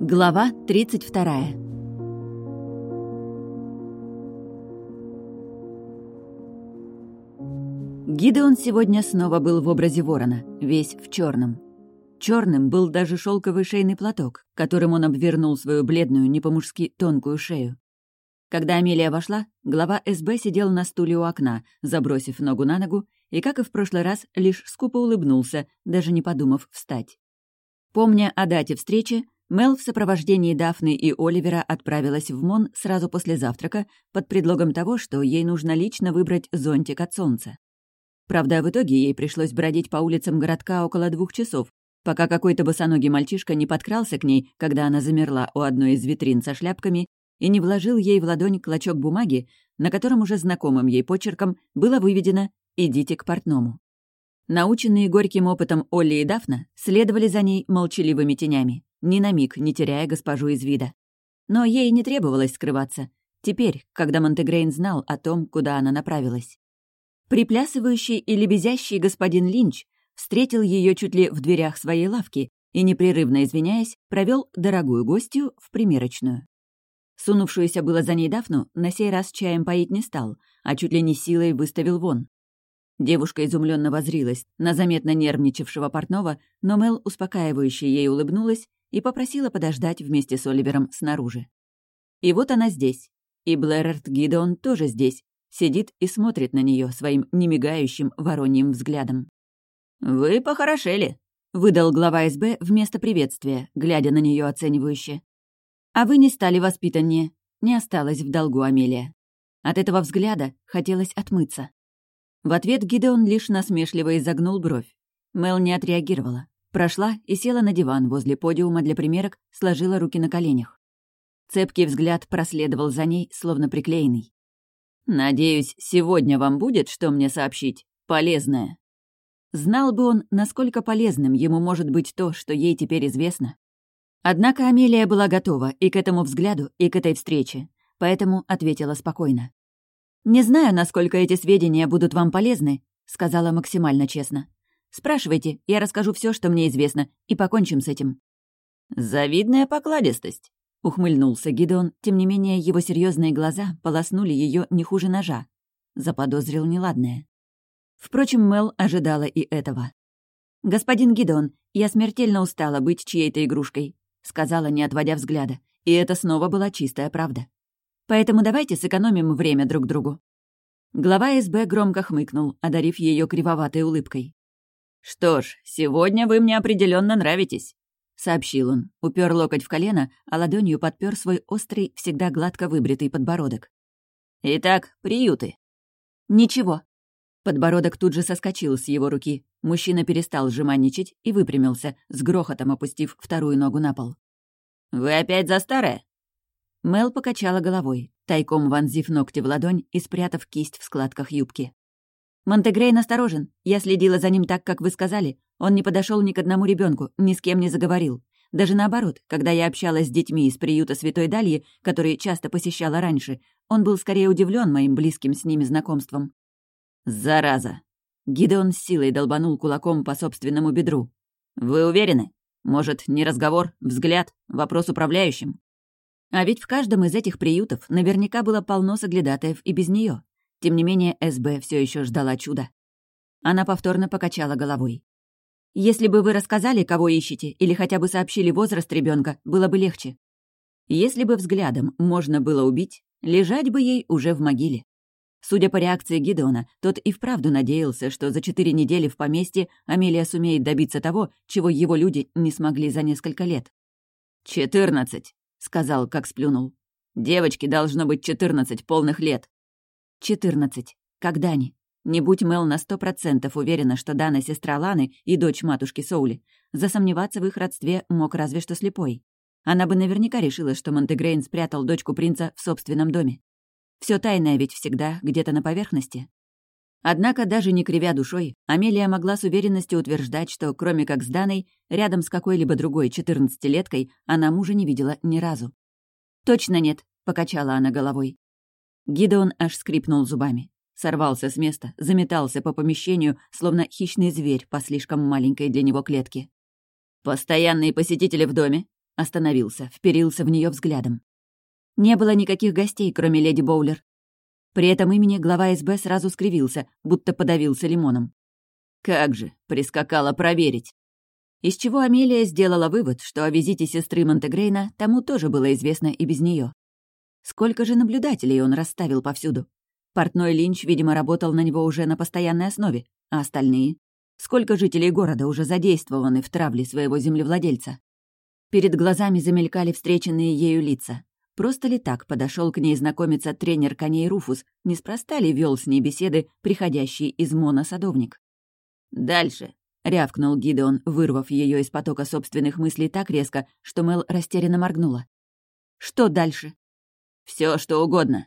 Глава 32 Гидеон сегодня снова был в образе ворона, весь в черном. Черным был даже шелковый шейный платок, которым он обвернул свою бледную, не по-мужски тонкую шею. Когда Амелия вошла, глава СБ сидел на стуле у окна, забросив ногу на ногу, и, как и в прошлый раз, лишь скупо улыбнулся, даже не подумав встать. Помня о дате встречи, Мел в сопровождении Дафны и Оливера отправилась в Мон сразу после завтрака под предлогом того, что ей нужно лично выбрать зонтик от солнца. Правда, в итоге ей пришлось бродить по улицам городка около двух часов, пока какой-то босоногий мальчишка не подкрался к ней, когда она замерла у одной из витрин со шляпками, и не вложил ей в ладонь клочок бумаги, на котором уже знакомым ей почерком было выведено «Идите к портному». Наученные горьким опытом Олли и Дафна следовали за ней молчаливыми тенями, ни на миг не теряя госпожу из вида. Но ей не требовалось скрываться, теперь, когда Монтегрейн знал о том, куда она направилась. Приплясывающий и лебезящий господин Линч встретил ее чуть ли в дверях своей лавки и, непрерывно извиняясь, провел дорогую гостью в примерочную. Сунувшуюся было за ней Дафну на сей раз чаем поить не стал, а чуть ли не силой выставил вон. Девушка изумленно возрилась на заметно нервничавшего портного, но Мел успокаивающе ей улыбнулась и попросила подождать вместе с Оливером снаружи. И вот она здесь. И Блэрард Гидеон тоже здесь, сидит и смотрит на нее своим немигающим вороньим взглядом. «Вы похорошели», — выдал глава СБ вместо приветствия, глядя на нее оценивающе. «А вы не стали воспитаннее», — не осталось в долгу Амелия. От этого взгляда хотелось отмыться. В ответ Гидеон лишь насмешливо изогнул бровь. Мел не отреагировала. Прошла и села на диван возле подиума для примерок, сложила руки на коленях. Цепкий взгляд проследовал за ней, словно приклеенный. «Надеюсь, сегодня вам будет, что мне сообщить, полезное». Знал бы он, насколько полезным ему может быть то, что ей теперь известно. Однако Амелия была готова и к этому взгляду, и к этой встрече, поэтому ответила спокойно. «Не знаю, насколько эти сведения будут вам полезны», — сказала максимально честно. «Спрашивайте, я расскажу все, что мне известно, и покончим с этим». «Завидная покладистость», — ухмыльнулся Гидеон, тем не менее его серьезные глаза полоснули ее не хуже ножа. Заподозрил неладное. Впрочем, Мел ожидала и этого. «Господин Гидеон, я смертельно устала быть чьей-то игрушкой», — сказала, не отводя взгляда, и это снова была чистая правда. «Поэтому давайте сэкономим время друг другу». Глава СБ громко хмыкнул, одарив ее кривоватой улыбкой. «Что ж, сегодня вы мне определенно нравитесь сообщил он, упер локоть в колено, а ладонью подпер свой острый, всегда гладко выбритый подбородок. «Итак, приюты». «Ничего». Подбородок тут же соскочил с его руки. Мужчина перестал жеманничать и выпрямился, с грохотом опустив вторую ногу на пол. «Вы опять за старое?» Мел покачала головой, тайком вонзив ногти в ладонь и спрятав кисть в складках юбки. «Монтегрейн осторожен. Я следила за ним так, как вы сказали. Он не подошел ни к одному ребенку, ни с кем не заговорил. Даже наоборот, когда я общалась с детьми из приюта Святой Дальи, которые часто посещала раньше, он был скорее удивлен моим близким с ними знакомством. «Зараза!» Гидеон с силой долбанул кулаком по собственному бедру. «Вы уверены? Может, не разговор, взгляд, вопрос управляющим?» А ведь в каждом из этих приютов наверняка было полно соглядатаев и без нее. Тем не менее, СБ все еще ждала чуда. Она повторно покачала головой. Если бы вы рассказали, кого ищете, или хотя бы сообщили возраст ребенка, было бы легче. Если бы взглядом можно было убить, лежать бы ей уже в могиле. Судя по реакции Гидеона, тот и вправду надеялся, что за четыре недели в поместье Амелия сумеет добиться того, чего его люди не смогли за несколько лет. «Четырнадцать», — сказал, как сплюнул. «Девочке должно быть четырнадцать полных лет». «Четырнадцать. Когда они?» Не будь Мел на сто процентов уверена, что Дана — сестра Ланы и дочь матушки Соули, засомневаться в их родстве мог разве что слепой. Она бы наверняка решила, что Монтегрейн спрятал дочку принца в собственном доме. Все тайное ведь всегда где-то на поверхности. Однако, даже не кривя душой, Амелия могла с уверенностью утверждать, что, кроме как с Даной, рядом с какой-либо другой четырнадцатилеткой она мужа не видела ни разу. «Точно нет», — покачала она головой. Гидеон аж скрипнул зубами. сорвался с места, заметался по помещению, словно хищный зверь по слишком маленькой для него клетке. «Постоянные посетители в доме?» Остановился, вперился в нее взглядом. Не было никаких гостей, кроме леди Боулер. При этом имени глава СБ сразу скривился, будто подавился лимоном. Как же, прискакала проверить. Из чего Амелия сделала вывод, что о визите сестры Монтегрейна тому тоже было известно и без нее. Сколько же наблюдателей он расставил повсюду? Портной Линч, видимо, работал на него уже на постоянной основе, а остальные? Сколько жителей города уже задействованы в травле своего землевладельца? Перед глазами замелькали встреченные ею лица. Просто ли так подошел к ней знакомиться тренер коней Руфус, неспроста ли вел с ней беседы, приходящий из Мона садовник? «Дальше», — рявкнул Гидеон, вырвав ее из потока собственных мыслей так резко, что Мел растерянно моргнула. «Что дальше?» Все, что угодно».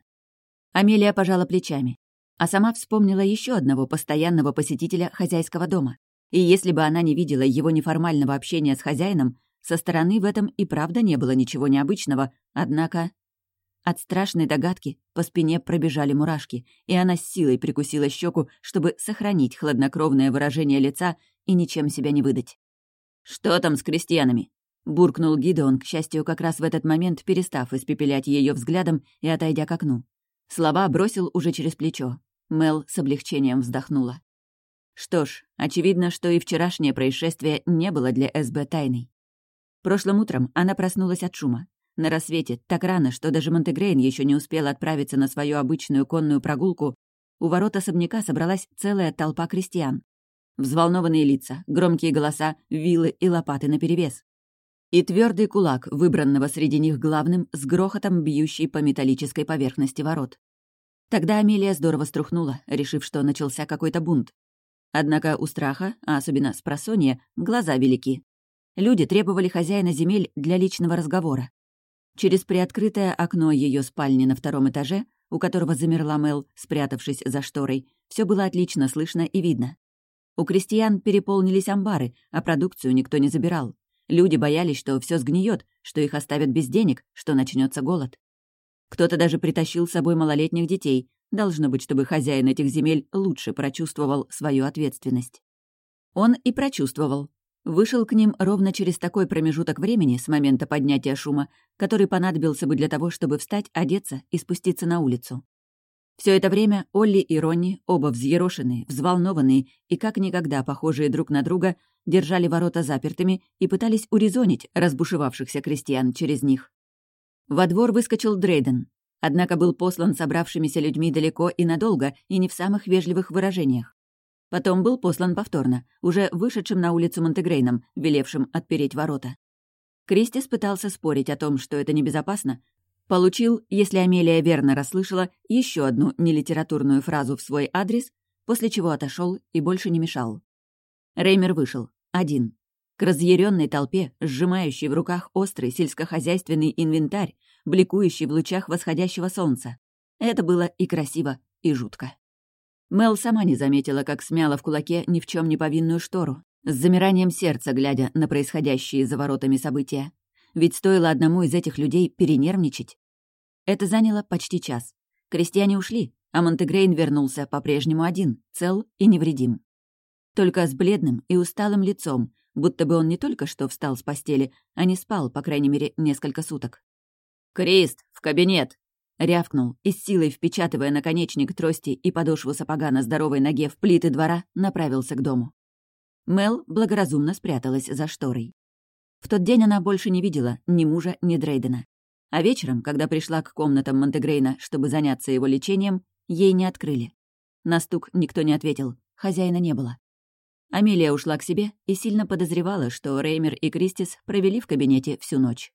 Амелия пожала плечами а сама вспомнила еще одного постоянного посетителя хозяйского дома. И если бы она не видела его неформального общения с хозяином, со стороны в этом и правда не было ничего необычного, однако... От страшной догадки по спине пробежали мурашки, и она с силой прикусила щеку, чтобы сохранить хладнокровное выражение лица и ничем себя не выдать. «Что там с крестьянами?» — буркнул Гидеон, к счастью, как раз в этот момент перестав испепелять ее взглядом и отойдя к окну. Слова бросил уже через плечо. Мел с облегчением вздохнула. Что ж, очевидно, что и вчерашнее происшествие не было для СБ тайной. Прошлым утром она проснулась от шума. На рассвете, так рано, что даже Монтегрейн еще не успел отправиться на свою обычную конную прогулку, у ворот особняка собралась целая толпа крестьян. Взволнованные лица, громкие голоса, вилы и лопаты наперевес. И твердый кулак, выбранного среди них главным, с грохотом бьющий по металлической поверхности ворот. Тогда Амелия здорово струхнула, решив, что начался какой-то бунт. Однако у страха, а особенно с просонья, глаза велики. Люди требовали хозяина земель для личного разговора. Через приоткрытое окно ее спальни на втором этаже, у которого замерла Мел, спрятавшись за шторой, все было отлично слышно и видно. У крестьян переполнились амбары, а продукцию никто не забирал. Люди боялись, что все сгниет, что их оставят без денег, что начнется голод. Кто-то даже притащил с собой малолетних детей, должно быть, чтобы хозяин этих земель лучше прочувствовал свою ответственность. Он и прочувствовал. Вышел к ним ровно через такой промежуток времени с момента поднятия шума, который понадобился бы для того, чтобы встать, одеться и спуститься на улицу. Все это время Олли и Ронни, оба взъерошенные, взволнованные и как никогда похожие друг на друга, держали ворота запертыми и пытались урезонить разбушевавшихся крестьян через них. Во двор выскочил Дрейден, однако был послан собравшимися людьми далеко и надолго, и не в самых вежливых выражениях. Потом был послан повторно, уже вышедшим на улицу Монтегрейном, велевшим отпереть ворота. Кристис пытался спорить о том, что это небезопасно, получил, если Амелия верно расслышала, еще одну нелитературную фразу в свой адрес, после чего отошел и больше не мешал. Реймер вышел. Один к разъяренной толпе, сжимающей в руках острый сельскохозяйственный инвентарь, бликующий в лучах восходящего солнца. Это было и красиво, и жутко. Мел сама не заметила, как смяла в кулаке ни в чем не повинную штору, с замиранием сердца глядя на происходящие за воротами события. Ведь стоило одному из этих людей перенервничать. Это заняло почти час. Крестьяне ушли, а Монтегрейн вернулся по-прежнему один, цел и невредим. Только с бледным и усталым лицом, будто бы он не только что встал с постели, а не спал, по крайней мере, несколько суток. «Крист, в кабинет!» — рявкнул и с силой впечатывая наконечник трости и подошву сапога на здоровой ноге в плиты двора, направился к дому. Мел благоразумно спряталась за шторой. В тот день она больше не видела ни мужа, ни Дрейдена. А вечером, когда пришла к комнатам Монтегрейна, чтобы заняться его лечением, ей не открыли. На стук никто не ответил, хозяина не было. Амелия ушла к себе и сильно подозревала, что Реймер и Кристис провели в кабинете всю ночь.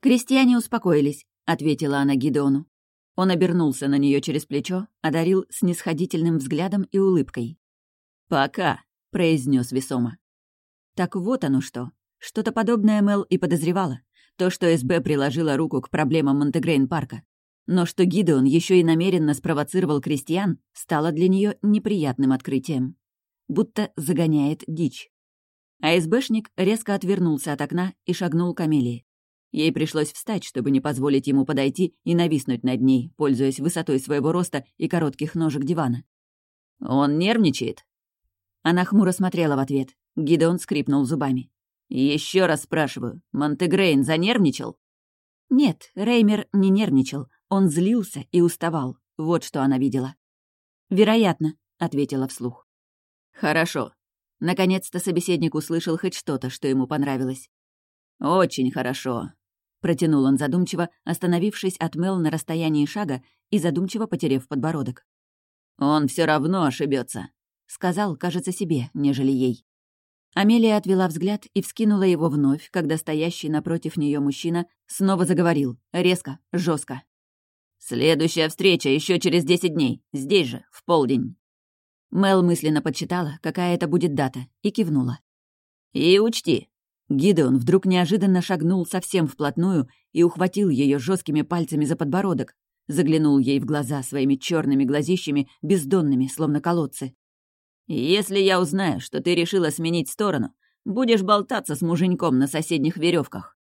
«Крестьяне успокоились», — ответила она Гидеону. Он обернулся на нее через плечо, одарил снисходительным взглядом и улыбкой. «Пока», — произнес весомо. Так вот оно что. Что-то подобное Мел и подозревала. То, что СБ приложила руку к проблемам Монтегрейн-парка. Но что Гидеон еще и намеренно спровоцировал крестьян, стало для нее неприятным открытием будто загоняет дичь. А СБшник резко отвернулся от окна и шагнул к Амелии. Ей пришлось встать, чтобы не позволить ему подойти и нависнуть над ней, пользуясь высотой своего роста и коротких ножек дивана. «Он нервничает?» Она хмуро смотрела в ответ. Гидеон скрипнул зубами. Еще раз спрашиваю, Монтегрейн занервничал?» Нет, Реймер не нервничал. Он злился и уставал. Вот что она видела. «Вероятно», — ответила вслух. «Хорошо». Наконец-то собеседник услышал хоть что-то, что ему понравилось. «Очень хорошо», — протянул он задумчиво, остановившись от Мел на расстоянии шага и задумчиво потерев подбородок. «Он все равно ошибется, сказал, кажется, себе, нежели ей. Амелия отвела взгляд и вскинула его вновь, когда стоящий напротив нее мужчина снова заговорил, резко, жестко. «Следующая встреча еще через десять дней, здесь же, в полдень». Мел мысленно подсчитала, какая это будет дата, и кивнула. «И учти». Гидеон вдруг неожиданно шагнул совсем вплотную и ухватил ее жесткими пальцами за подбородок, заглянул ей в глаза своими черными глазищами, бездонными, словно колодцы. «Если я узнаю, что ты решила сменить сторону, будешь болтаться с муженьком на соседних веревках.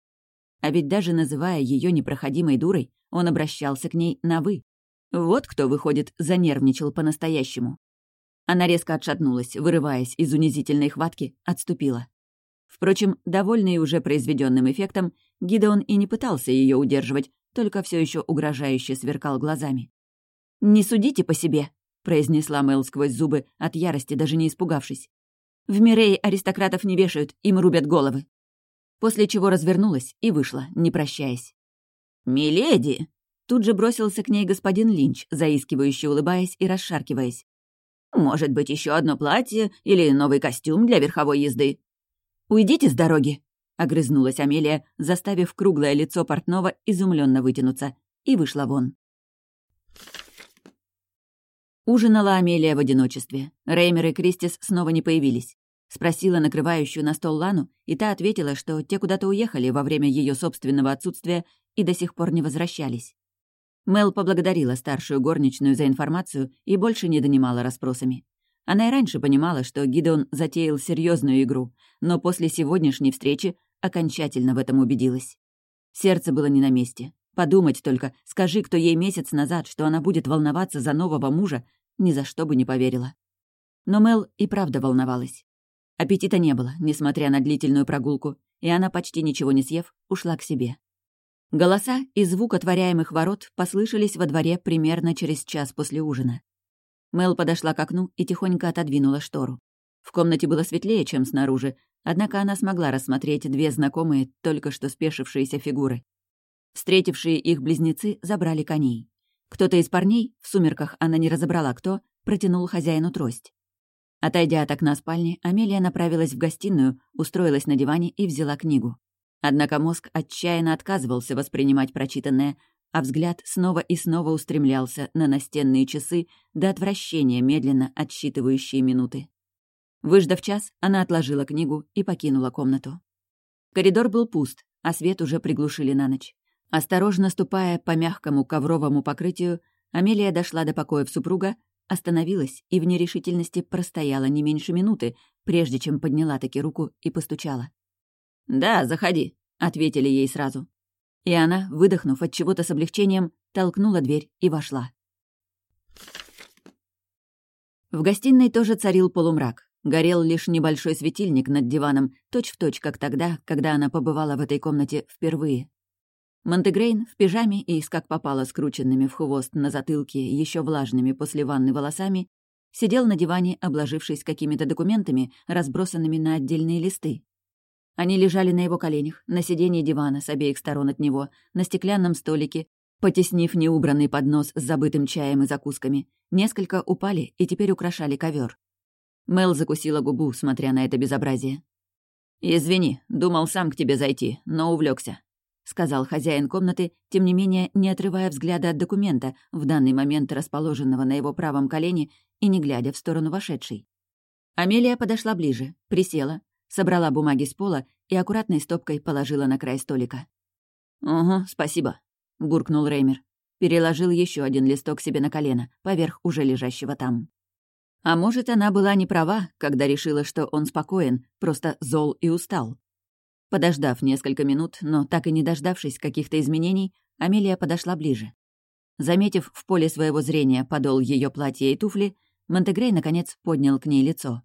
А ведь даже называя ее непроходимой дурой, он обращался к ней на «вы». Вот кто, выходит, занервничал по-настоящему. Она резко отшатнулась, вырываясь из унизительной хватки, отступила. Впрочем, довольный уже произведенным эффектом, Гидеон и не пытался ее удерживать, только все еще угрожающе сверкал глазами. «Не судите по себе», — произнесла Мэл сквозь зубы, от ярости даже не испугавшись. «В Мирее аристократов не вешают, им рубят головы после чего развернулась и вышла, не прощаясь. «Миледи!» Тут же бросился к ней господин Линч, заискивающе улыбаясь и расшаркиваясь. «Может быть, еще одно платье или новый костюм для верховой езды?» «Уйдите с дороги!» — огрызнулась Амелия, заставив круглое лицо портного изумленно вытянуться, и вышла вон. Ужинала Амелия в одиночестве. Реймер и Кристис снова не появились. Спросила накрывающую на стол Лану, и та ответила, что те куда-то уехали во время ее собственного отсутствия и до сих пор не возвращались. Мел поблагодарила старшую горничную за информацию и больше не донимала расспросами. Она и раньше понимала, что Гидеон затеял серьезную игру, но после сегодняшней встречи окончательно в этом убедилась. Сердце было не на месте. Подумать только, скажи, кто ей месяц назад, что она будет волноваться за нового мужа, ни за что бы не поверила. Но Мел и правда волновалась. Аппетита не было, несмотря на длительную прогулку, и она, почти ничего не съев, ушла к себе. Голоса и звук отворяемых ворот послышались во дворе примерно через час после ужина. Мел подошла к окну и тихонько отодвинула штору. В комнате было светлее, чем снаружи, однако она смогла рассмотреть две знакомые, только что спешившиеся фигуры. Встретившие их близнецы забрали коней. Кто-то из парней, в сумерках она не разобрала кто, протянул хозяину трость. Отойдя от окна спальни, Амелия направилась в гостиную, устроилась на диване и взяла книгу. Однако мозг отчаянно отказывался воспринимать прочитанное, а взгляд снова и снова устремлялся на настенные часы до отвращения, медленно отсчитывающие минуты. Выждав час, она отложила книгу и покинула комнату. Коридор был пуст, а свет уже приглушили на ночь. Осторожно ступая по мягкому ковровому покрытию, Амелия дошла до покоев супруга Остановилась и в нерешительности простояла не меньше минуты, прежде чем подняла таки руку и постучала. «Да, заходи», — ответили ей сразу. И она, выдохнув от чего-то с облегчением, толкнула дверь и вошла. В гостиной тоже царил полумрак. Горел лишь небольшой светильник над диваном, точь-в-точь, точь, как тогда, когда она побывала в этой комнате впервые. Монтегрейн в пижаме и с как попало скрученными в хвост на затылке, еще влажными после ванны волосами, сидел на диване, обложившись какими-то документами, разбросанными на отдельные листы. Они лежали на его коленях, на сиденье дивана с обеих сторон от него, на стеклянном столике, потеснив неубранный поднос с забытым чаем и закусками. Несколько упали и теперь украшали ковер. Мел закусила губу, смотря на это безобразие. «Извини, думал сам к тебе зайти, но увлекся сказал хозяин комнаты, тем не менее не отрывая взгляда от документа, в данный момент расположенного на его правом колене и не глядя в сторону вошедшей. Амелия подошла ближе, присела, собрала бумаги с пола и аккуратной стопкой положила на край столика. «Угу, спасибо», — буркнул Реймер. Переложил еще один листок себе на колено, поверх уже лежащего там. А может, она была не права, когда решила, что он спокоен, просто зол и устал. Подождав несколько минут, но так и не дождавшись каких-то изменений, Амелия подошла ближе. Заметив в поле своего зрения подол ее платья и туфли, Монтегрей, наконец, поднял к ней лицо.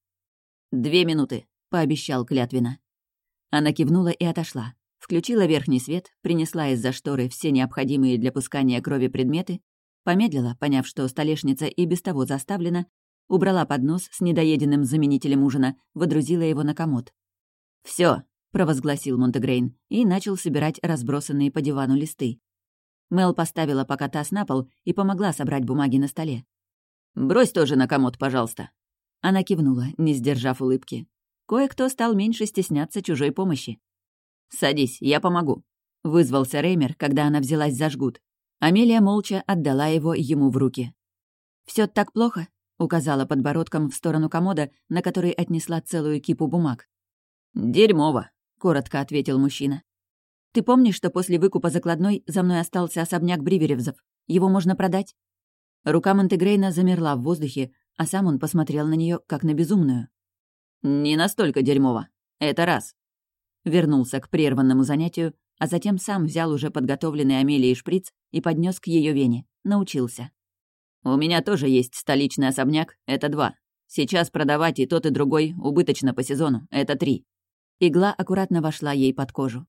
«Две минуты», — пообещал клятвенно. Она кивнула и отошла. Включила верхний свет, принесла из-за шторы все необходимые для пускания крови предметы, помедлила, поняв, что столешница и без того заставлена, убрала поднос с недоеденным заменителем ужина, водрузила его на комод. Все, провозгласил Монтегрейн и начал собирать разбросанные по дивану листы. Мел поставила пока таз на пол и помогла собрать бумаги на столе. «Брось тоже на комод, пожалуйста». Она кивнула, не сдержав улыбки. Кое-кто стал меньше стесняться чужой помощи. «Садись, я помогу», — вызвался Реймер, когда она взялась за жгут. Амелия молча отдала его ему в руки. Все так плохо?» — указала подбородком в сторону комода, на который отнесла целую кипу бумаг. «Дерьмово», — коротко ответил мужчина. «Ты помнишь, что после выкупа закладной за мной остался особняк Бриверевзов? Его можно продать?» Рука Монтегрейна замерла в воздухе, а сам он посмотрел на нее как на безумную. «Не настолько дерьмово. Это раз вернулся к прерванному занятию, а затем сам взял уже подготовленный Амелией шприц и поднес к ее вене. Научился. «У меня тоже есть столичный особняк, это два. Сейчас продавать и тот, и другой убыточно по сезону, это три». Игла аккуратно вошла ей под кожу.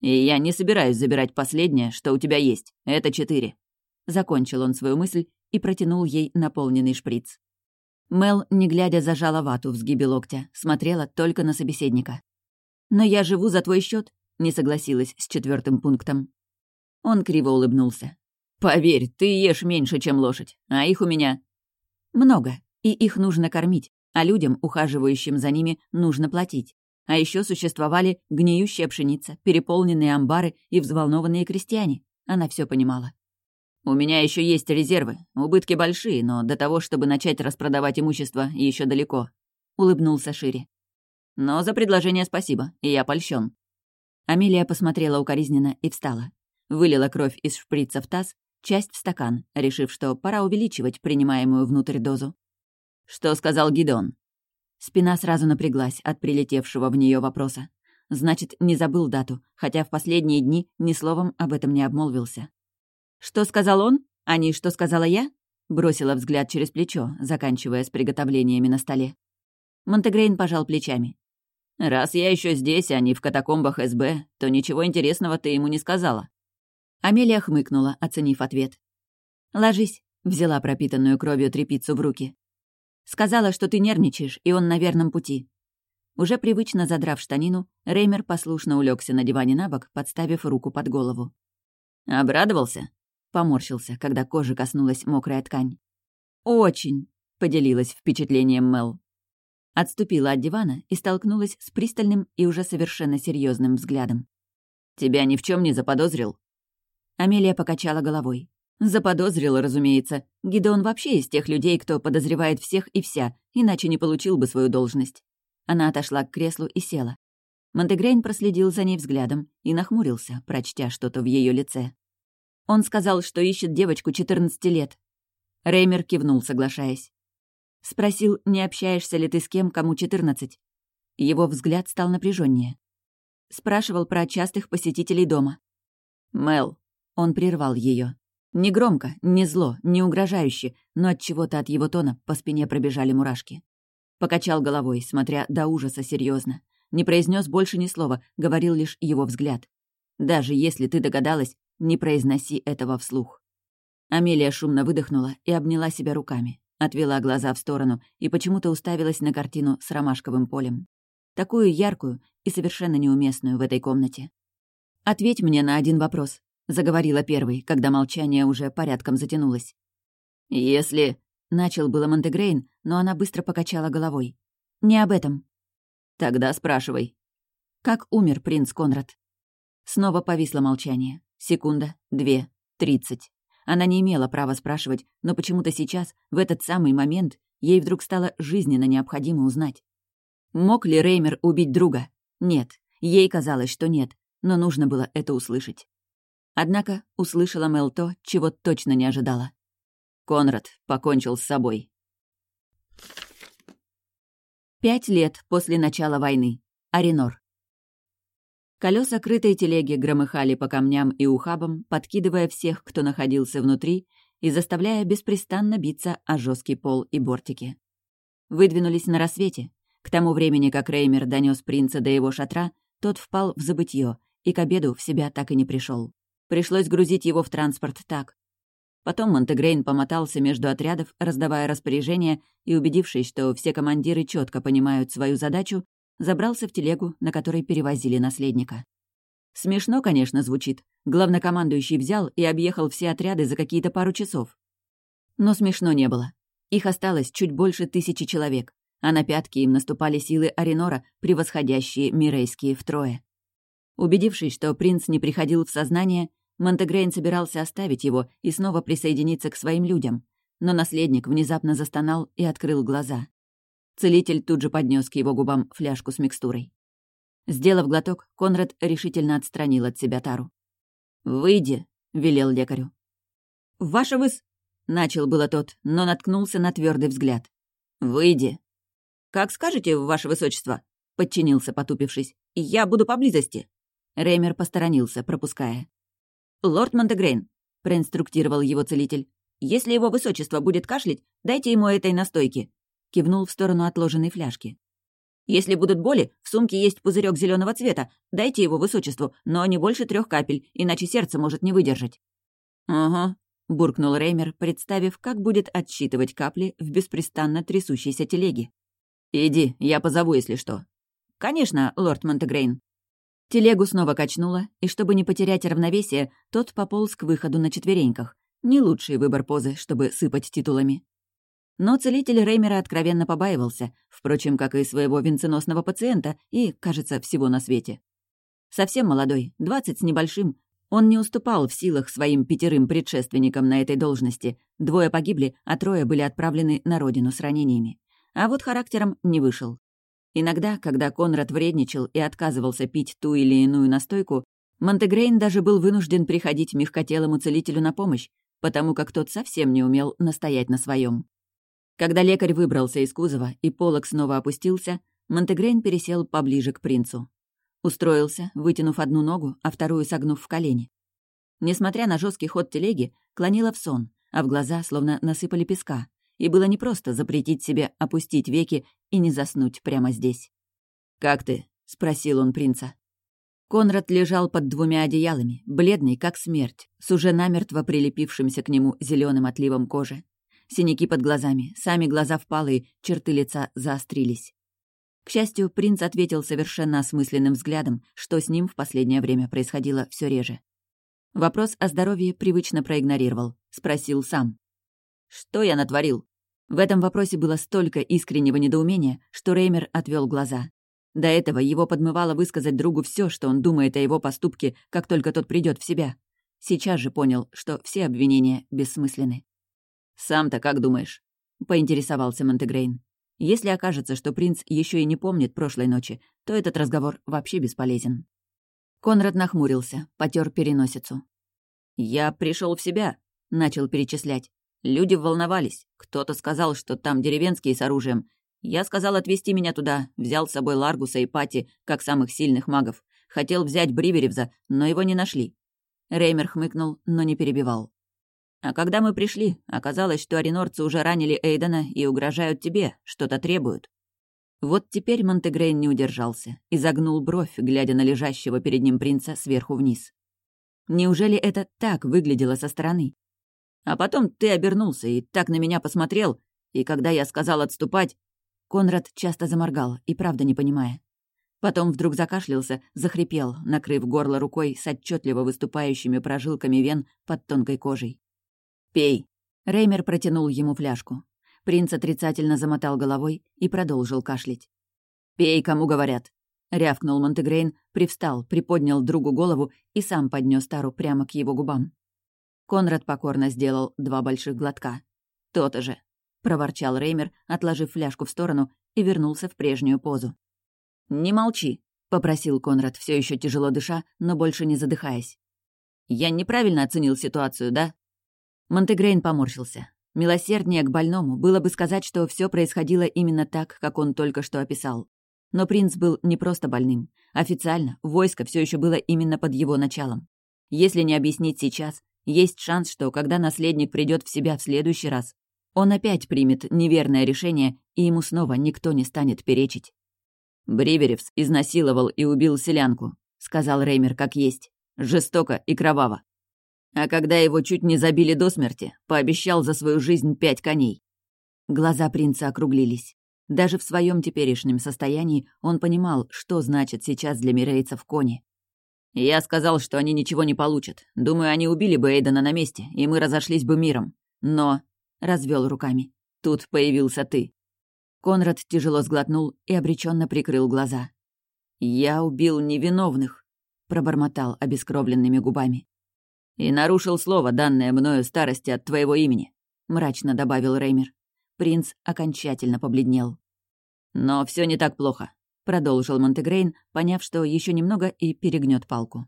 «И я не собираюсь забирать последнее, что у тебя есть, это четыре». Закончил он свою мысль и протянул ей наполненный шприц. Мел, не глядя, зажала вату в сгибе локтя, смотрела только на собеседника. «Но я живу за твой счет, не согласилась с четвертым пунктом. Он криво улыбнулся. «Поверь, ты ешь меньше, чем лошадь, а их у меня...» «Много, и их нужно кормить, а людям, ухаживающим за ними, нужно платить. А еще существовали гниющая пшеница, переполненные амбары и взволнованные крестьяне. Она все понимала. «У меня еще есть резервы. Убытки большие, но до того, чтобы начать распродавать имущество, еще далеко», — улыбнулся шире. Но за предложение спасибо, и я польщен. Амелия посмотрела укоризненно и встала. Вылила кровь из шприца в таз, часть в стакан, решив, что пора увеличивать принимаемую внутрь дозу. «Что сказал Гидеон?» Спина сразу напряглась от прилетевшего в нее вопроса. Значит, не забыл дату, хотя в последние дни ни словом об этом не обмолвился. «Что сказал он? А не что сказала я?» Бросила взгляд через плечо, заканчивая с приготовлениями на столе. Монтегрейн пожал плечами. «Раз я еще здесь, а не в катакомбах СБ, то ничего интересного ты ему не сказала». Амелия хмыкнула, оценив ответ. «Ложись», — взяла пропитанную кровью трепицу в руки. «Сказала, что ты нервничаешь, и он на верном пути». Уже привычно задрав штанину, Реймер послушно улегся на диване на бок, подставив руку под голову. «Обрадовался?» — поморщился, когда кожи коснулась мокрая ткань. «Очень», — поделилась впечатлением Мел отступила от дивана и столкнулась с пристальным и уже совершенно серьезным взглядом. «Тебя ни в чем не заподозрил?» Амелия покачала головой. Заподозрила, разумеется. Гидеон вообще из тех людей, кто подозревает всех и вся, иначе не получил бы свою должность. Она отошла к креслу и села. Монтегрейн проследил за ней взглядом и нахмурился, прочтя что-то в ее лице. Он сказал, что ищет девочку 14 лет. Реймер кивнул, соглашаясь. Спросил, не общаешься ли ты с кем, кому 14. Его взгляд стал напряженнее. Спрашивал про частых посетителей дома. «Мел». Он прервал ее. Не громко, не зло, не угрожающе, но от чего-то от его тона по спине пробежали мурашки. Покачал головой, смотря до ужаса серьезно. Не произнес больше ни слова, говорил лишь его взгляд. Даже если ты догадалась, не произноси этого вслух. Амелия шумно выдохнула и обняла себя руками. Отвела глаза в сторону и почему-то уставилась на картину с ромашковым полем. Такую яркую и совершенно неуместную в этой комнате. «Ответь мне на один вопрос», — заговорила первый, когда молчание уже порядком затянулось. «Если...» — начал было Монтегрейн, но она быстро покачала головой. «Не об этом». «Тогда спрашивай». «Как умер принц Конрад?» Снова повисло молчание. Секунда, две, тридцать. Она не имела права спрашивать, но почему-то сейчас, в этот самый момент, ей вдруг стало жизненно необходимо узнать. Мог ли Реймер убить друга? Нет. Ей казалось, что нет, но нужно было это услышать. Однако услышала Мел то, чего точно не ожидала. Конрад покончил с собой. Пять лет после начала войны. Аринор. Колеса крытой телеги громыхали по камням и ухабам, подкидывая всех, кто находился внутри, и заставляя беспрестанно биться о жесткий пол и бортики. Выдвинулись на рассвете. К тому времени, как Реймер донес принца до его шатра, тот впал в забытье и к обеду в себя так и не пришел. Пришлось грузить его в транспорт так. Потом Монтегрейн помотался между отрядов, раздавая распоряжения, и, убедившись, что все командиры четко понимают свою задачу, забрался в телегу, на которой перевозили наследника. Смешно, конечно, звучит. Главнокомандующий взял и объехал все отряды за какие-то пару часов. Но смешно не было. Их осталось чуть больше тысячи человек, а на пятки им наступали силы Аринора, превосходящие Мирейские втрое. Убедившись, что принц не приходил в сознание, Монтегрейн собирался оставить его и снова присоединиться к своим людям, но наследник внезапно застонал и открыл глаза. Целитель тут же поднес к его губам фляжку с микстурой. Сделав глоток, Конрад решительно отстранил от себя Тару. «Выйди», — велел лекарю. «Ваше выс...» — начал было тот, но наткнулся на твердый взгляд. «Выйди». «Как скажете, ваше высочество», — подчинился, потупившись. «Я буду поблизости». Реймер посторонился, пропуская. «Лорд Монтегрейн», — проинструктировал его целитель, «если его высочество будет кашлять, дайте ему этой настойки кивнул в сторону отложенной фляжки. «Если будут боли, в сумке есть пузырек зеленого цвета. Дайте его высочеству, но не больше трех капель, иначе сердце может не выдержать». «Ага», — буркнул Реймер, представив, как будет отсчитывать капли в беспрестанно трясущейся телеге. «Иди, я позову, если что». «Конечно, лорд Монтегрейн». Телегу снова качнуло, и чтобы не потерять равновесие, тот пополз к выходу на четвереньках. Не лучший выбор позы, чтобы сыпать титулами. Но целитель Реймера откровенно побаивался, впрочем, как и своего венценосного пациента и, кажется, всего на свете. Совсем молодой, двадцать с небольшим, он не уступал в силах своим пятерым предшественникам на этой должности. Двое погибли, а трое были отправлены на родину с ранениями. А вот характером не вышел. Иногда, когда Конрад вредничал и отказывался пить ту или иную настойку, Монтегрейн даже был вынужден приходить мягкотелому целителю на помощь, потому как тот совсем не умел настоять на своем. Когда лекарь выбрался из кузова и полок снова опустился, Монтегрейн пересел поближе к принцу. Устроился, вытянув одну ногу, а вторую согнув в колени. Несмотря на жесткий ход телеги, клонила в сон, а в глаза словно насыпали песка, и было непросто запретить себе опустить веки и не заснуть прямо здесь. «Как ты?» — спросил он принца. Конрад лежал под двумя одеялами, бледный, как смерть, с уже намертво прилепившимся к нему зеленым отливом кожи. Синяки под глазами, сами глаза впалые, черты лица заострились. К счастью, принц ответил совершенно осмысленным взглядом, что с ним в последнее время происходило все реже. Вопрос о здоровье привычно проигнорировал, спросил сам. «Что я натворил?» В этом вопросе было столько искреннего недоумения, что Реймер отвел глаза. До этого его подмывало высказать другу все, что он думает о его поступке, как только тот придет в себя. Сейчас же понял, что все обвинения бессмысленны. «Сам-то как думаешь?» — поинтересовался Монтегрейн. «Если окажется, что принц еще и не помнит прошлой ночи, то этот разговор вообще бесполезен». Конрад нахмурился, потер переносицу. «Я пришел в себя», — начал перечислять. «Люди волновались. Кто-то сказал, что там деревенские с оружием. Я сказал отвезти меня туда, взял с собой Ларгуса и Пати, как самых сильных магов. Хотел взять Бриверевза, но его не нашли». Реймер хмыкнул, но не перебивал. А когда мы пришли, оказалось, что аринорцы уже ранили Эйдена и угрожают тебе, что-то требуют. Вот теперь Монтегрейн не удержался и загнул бровь, глядя на лежащего перед ним принца сверху вниз. Неужели это так выглядело со стороны? А потом ты обернулся и так на меня посмотрел, и когда я сказал отступать... Конрад часто заморгал, и правда не понимая. Потом вдруг закашлялся, захрипел, накрыв горло рукой с отчетливо выступающими прожилками вен под тонкой кожей. «Пей». Реймер протянул ему фляжку. Принц отрицательно замотал головой и продолжил кашлять. «Пей, кому говорят», — рявкнул Монтегрейн, привстал, приподнял другу голову и сам поднес тару прямо к его губам. Конрад покорно сделал два больших глотка. «То-то же», — проворчал Реймер, отложив фляжку в сторону и вернулся в прежнюю позу. «Не молчи», — попросил Конрад, все еще тяжело дыша, но больше не задыхаясь. «Я неправильно оценил ситуацию, да?» Монтегрейн поморщился. Милосерднее к больному было бы сказать, что все происходило именно так, как он только что описал. Но принц был не просто больным. Официально войско все еще было именно под его началом. Если не объяснить сейчас, есть шанс, что когда наследник придет в себя в следующий раз, он опять примет неверное решение, и ему снова никто не станет перечить. «Бриверевс изнасиловал и убил селянку», — сказал Реймер как есть. «Жестоко и кроваво. А когда его чуть не забили до смерти, пообещал за свою жизнь пять коней». Глаза принца округлились. Даже в своем теперешнем состоянии он понимал, что значит сейчас для мирейцев кони. Я сказал, что они ничего не получат. Думаю, они убили бы Эйдена на месте, и мы разошлись бы миром. Но...» — развел руками. «Тут появился ты». Конрад тяжело сглотнул и обреченно прикрыл глаза. «Я убил невиновных», — пробормотал обескровленными губами. «И нарушил слово, данное мною старости от твоего имени», — мрачно добавил Реймер. Принц окончательно побледнел. «Но все не так плохо продолжил Монтегрейн, поняв, что еще немного и перегнет палку.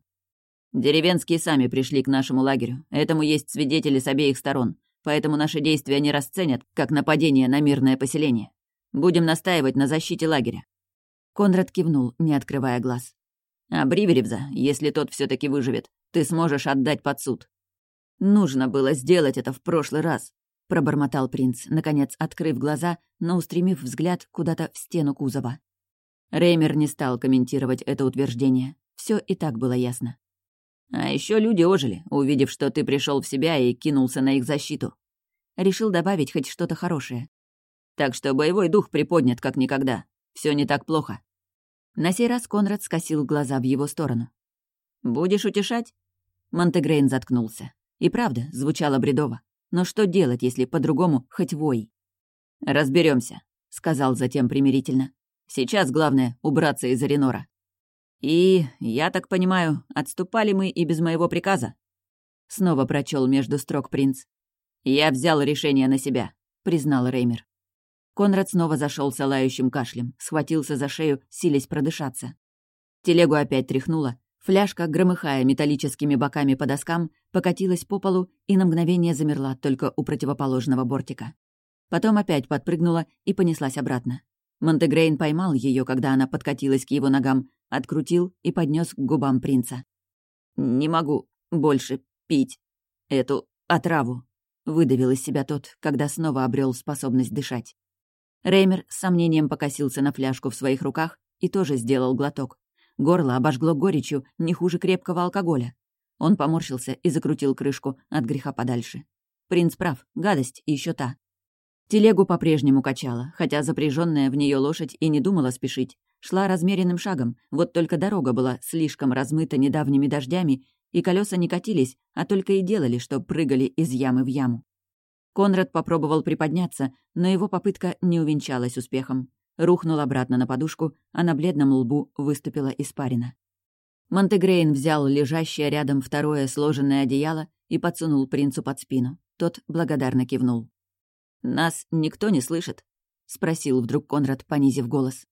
«Деревенские сами пришли к нашему лагерю. Этому есть свидетели с обеих сторон, поэтому наши действия не расценят, как нападение на мирное поселение. Будем настаивать на защите лагеря». Конрад кивнул, не открывая глаз. «А Бриверевза, если тот все таки выживет, ты сможешь отдать под суд». «Нужно было сделать это в прошлый раз», — пробормотал принц, наконец открыв глаза, но устремив взгляд куда-то в стену кузова. Реймер не стал комментировать это утверждение. Все и так было ясно. А еще люди ожили, увидев, что ты пришел в себя и кинулся на их защиту. Решил добавить хоть что-то хорошее. Так что боевой дух приподнят как никогда. Все не так плохо. На сей раз Конрад скосил глаза в его сторону. «Будешь утешать?» Монтегрейн заткнулся. И правда, звучало бредово. Но что делать, если по-другому хоть вой? Разберемся, сказал затем примирительно. Сейчас главное — убраться из Аренора. И, я так понимаю, отступали мы и без моего приказа. Снова прочел между строк принц. Я взял решение на себя, признал Реймер. Конрад снова зашелся лающим кашлем, схватился за шею, силясь продышаться. Телегу опять тряхнуло, фляжка, громыхая металлическими боками по доскам, покатилась по полу и на мгновение замерла только у противоположного бортика. Потом опять подпрыгнула и понеслась обратно. Монтегрейн поймал ее, когда она подкатилась к его ногам, открутил и поднес к губам принца. «Не могу больше пить эту отраву», — выдавил из себя тот, когда снова обрел способность дышать. Реймер с сомнением покосился на фляжку в своих руках и тоже сделал глоток. Горло обожгло горечью не хуже крепкого алкоголя. Он поморщился и закрутил крышку от греха подальше. Принц прав, гадость еще та. Телегу по-прежнему качала, хотя запряженная в нее лошадь и не думала спешить. Шла размеренным шагом, вот только дорога была слишком размыта недавними дождями, и колеса не катились, а только и делали, что прыгали из ямы в яму. Конрад попробовал приподняться, но его попытка не увенчалась успехом. Рухнул обратно на подушку, а на бледном лбу выступила испарина. Монтегрейн взял лежащее рядом второе сложенное одеяло и подсунул принцу под спину. Тот благодарно кивнул. «Нас никто не слышит?» — спросил вдруг Конрад, понизив голос.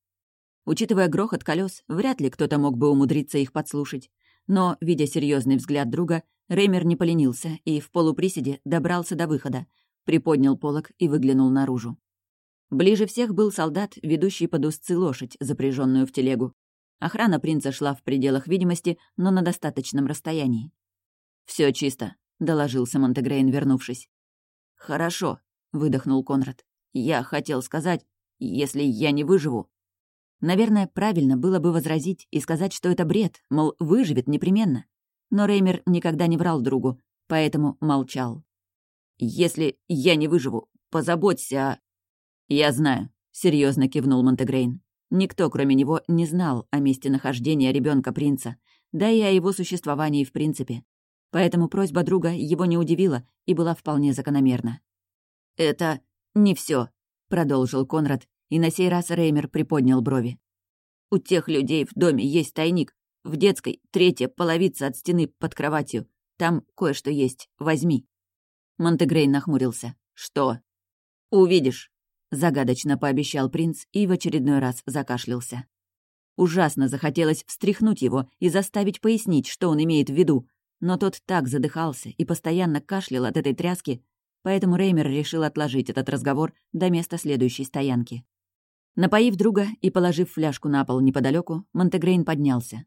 Учитывая грохот колес, вряд ли кто-то мог бы умудриться их подслушать. Но, видя серьезный взгляд друга, Реймер не поленился и в полуприседе добрался до выхода, приподнял полок и выглянул наружу. Ближе всех был солдат, ведущий под узцы лошадь, запряженную в телегу. Охрана принца шла в пределах видимости, но на достаточном расстоянии. Все чисто», — доложился Монтегрейн, вернувшись. «Хорошо», выдохнул Конрад. «Я хотел сказать, если я не выживу». Наверное, правильно было бы возразить и сказать, что это бред, мол, выживет непременно. Но Реймер никогда не врал другу, поэтому молчал. «Если я не выживу, позаботься о...» «Я знаю», — серьезно кивнул Монтегрейн. Никто, кроме него, не знал о местонахождении ребенка принца, да и о его существовании в принципе. Поэтому просьба друга его не удивила и была вполне закономерна. «Это не все, продолжил Конрад, и на сей раз Реймер приподнял брови. «У тех людей в доме есть тайник. В детской третья половица от стены под кроватью. Там кое-что есть. Возьми». Монтегрей нахмурился. «Что?» «Увидишь», — загадочно пообещал принц и в очередной раз закашлялся. Ужасно захотелось встряхнуть его и заставить пояснить, что он имеет в виду, но тот так задыхался и постоянно кашлял от этой тряски, поэтому Реймер решил отложить этот разговор до места следующей стоянки. Напоив друга и положив фляжку на пол неподалеку, Монтегрейн поднялся.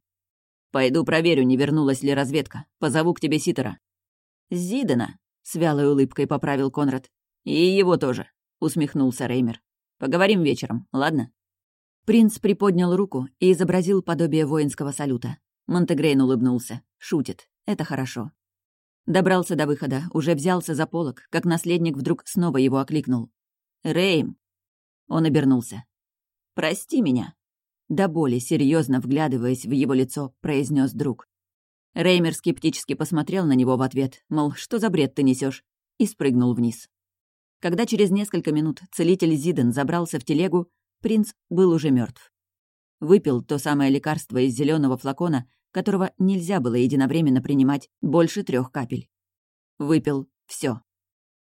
«Пойду проверю, не вернулась ли разведка. Позову к тебе Ситера». «Зидена», — с вялой улыбкой поправил Конрад. «И его тоже», — усмехнулся Реймер. «Поговорим вечером, ладно?» Принц приподнял руку и изобразил подобие воинского салюта. Монтегрейн улыбнулся. Шутит. Это хорошо. Добрался до выхода, уже взялся за полок, как наследник вдруг снова его окликнул. «Рейм!» Он обернулся. «Прости меня!» До боли, серьезно вглядываясь в его лицо, произнес друг. Реймер скептически посмотрел на него в ответ, мол, что за бред ты несешь, и спрыгнул вниз. Когда через несколько минут целитель Зиден забрался в телегу, принц был уже мертв. Выпил то самое лекарство из зеленого флакона, которого нельзя было единовременно принимать больше трех капель. Выпил все.